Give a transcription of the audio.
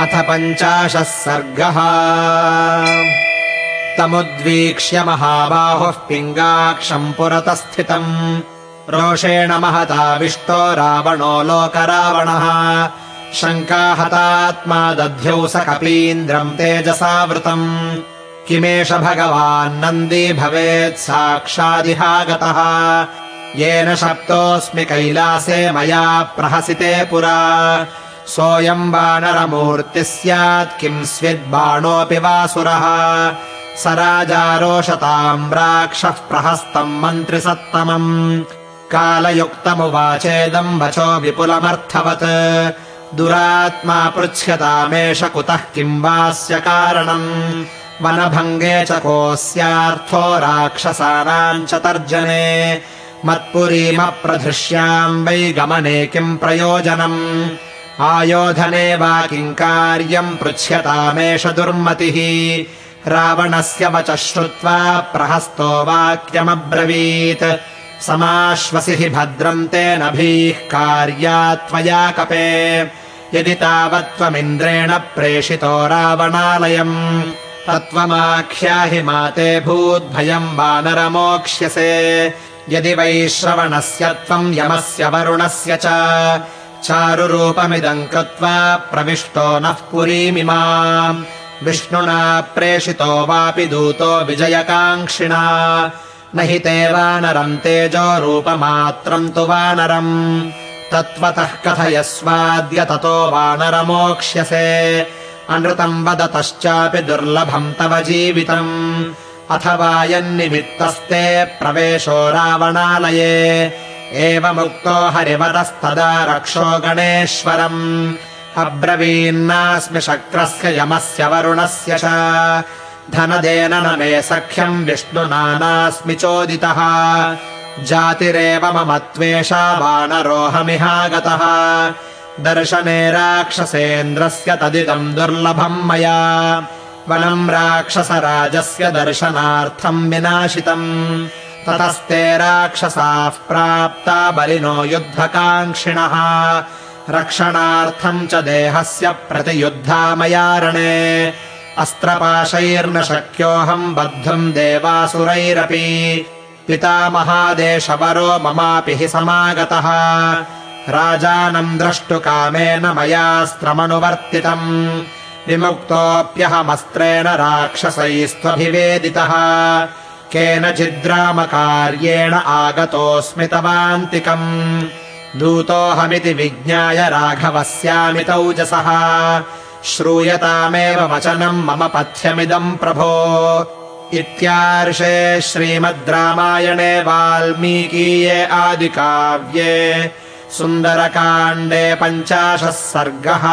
अथ पञ्चाशः सर्गः। तमुद्वीक्ष्य महाबाहुः पिङ्गाक्षम् पुरतस्थितम् रोषेण महताविष्टो रावणो लोकरावणः। शङ्काहतात्मा दध्यौ स कपीन्द्रम् तेजसावृतम्। किमेष भगवान्नन्दी भवेत् साक्षादिहागतः। येन शप्तोऽस्मि कैलासे मया प्रहसिते पुरा सोऽयम् वानरमूर्तिः स्यात् किम् स्विद्बाणोऽपि वासुरः। स राजारोषताम् राक्षः प्रहस्तम् मन्त्रिसत्तमम्। कालयुक्तमुवाचेदम् वचो विपुलमर्थवत्। दुरात्मा पृच्छ्यतामेष कुतः किम् वास्य कारणम्। वनभङ्गे च कोऽस्यार्थो राक्षसानाम् च तर्जने। मत्पुरीमप्रधृष्याम् वै गमने किम् प्रयोजनम् आयोधने वा किम् कार्यम् पृच्छ्यतामेष दुर्मतिः रावणस्य वचः श्रुत्वा प्रहस्तो वाक्यमब्रवीत्। समाश्वसि हि भद्रम् तेन भीः कार्या त्वया कपे। यदि तावत्त्वमिन्द्रेण प्रेषितो रावणालयम् तत्त्वमाख्याहि माते भूद्भयम् वानरमोक्ष्यसे। यदि वैश्रवणस्य त्वम् यमस्य वरुणस्य च चारुरूपमिदम् कृत्वा प्रविष्टो नः पुरीमिमाम् विष्णुना प्रेषितो वापि दूतो विजयकाङ्क्षिणा। न हि ते वानरम् तेजो रूपमात्रम् तु वानरम्। तत्त्वतः कथयस्वाद्य ततो वानरमोक्ष्यसे। अनृतम् वदतश्चापि दुर्लभम् तव जीवितम्। अथवा यन्निमित्तस्ते प्रवेशो रावणालये एवमुक्तो हरिवरस्तदा रक्षो गणेश्वरम्। अब्रवीन्नास्मि शक्रस्य यमस्य वरुणस्य च। धनदेन न मे सख्यम् विष्णुना नास्मि चोदितः। जातिरेव मम त्वेषा वानरोऽहमिहागतः दर्शने राक्षसेन्द्रस्य तदिदम् दुर्लभम् मया। वनम् राक्षसराजस्य दर्शनार्थम् विनाशितम् ततस्ते राक्षसाः प्राप्ता बलिनो युद्धकाङ्क्षिणः। रक्षणार्थम् च देहस्य प्रतियुद्धा मया रणे। अस्त्रपाशैर्न शक्योऽहम् बद्धुम् देवासुरैरपि। पितामहादेशवरो ममापि हि समागतः। राजानम् द्रष्टुकामेन मयास्त्रमनुवर्तितम् विमुक्तोऽप्यहमस्त्रेण राक्षसैस्त्वभिवेदितः केनचिद्रामकार्येण आगतोऽस्मि तवान्तिकम्। दूतोऽहमिति विज्ञाय राघवस्यामि तौजसः श्रूयतामेव वचनम् मम पथ्यमिदम् प्रभो। इत्यार्षे श्रीमद् रामायणे वाल्मीकीये आदिकाव्ये सुन्दरकाण्डे पञ्चाशः सर्गः